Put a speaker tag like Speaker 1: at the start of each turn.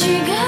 Speaker 1: she got